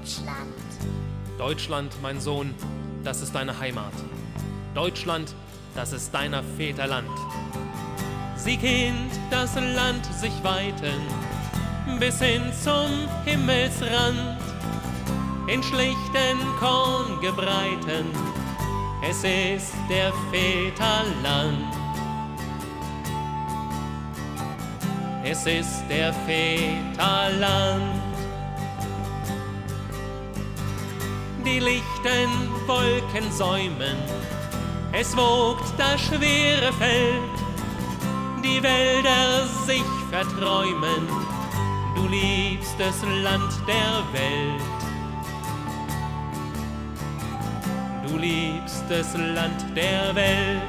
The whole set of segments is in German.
Deutschland. Deutschland, mein Sohn, das ist deine Heimat. Deutschland, das ist deiner Väter Land. Sie Kind, das Land sich weiten, bis hin zum Himmelsrand, in schlichten Korngebreiten, es ist der Väterland. Es ist der Väterland. Die lichten Wolken säumen, es wogt das schwere Feld, die Wälder sich verträumen, du liebstes Land der Welt. Du liebstes Land der Welt.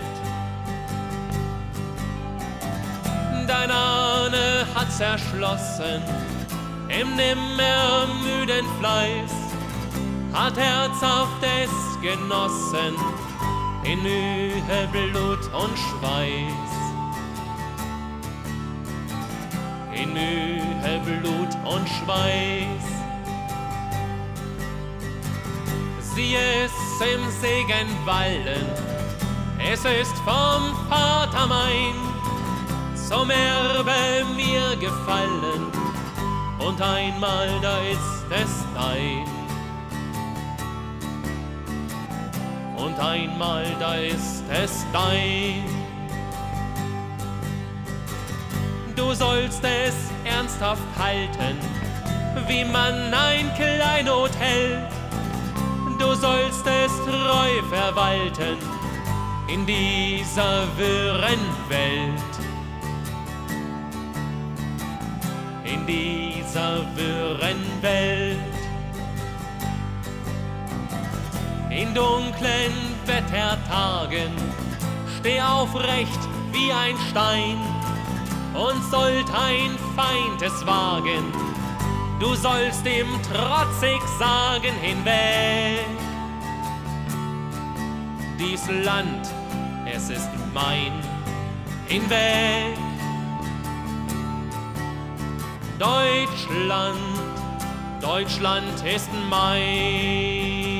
Dein Ahne hat's erschlossen im nimmermüden Fleiß, hat herzhaft es genossen in Mühe, Blut und Schweiß. In Mühe, Blut und Schweiß. Sieh es im Segen wallen, es ist vom Vater mein, zum Erbe mir gefallen, und einmal da ist es dein. Und einmal da ist es dein. Du sollst es ernsthaft halten, wie man ein Kleinod hält. Du sollst es treu verwalten in dieser wirren Welt. In dieser wirren Welt. In dunklen Wettertagen steh aufrecht wie ein Stein und sollt ein Feind es wagen, du sollst ihm trotzig sagen hinweg. Dies Land, es ist mein, hinweg. Deutschland, Deutschland ist mein.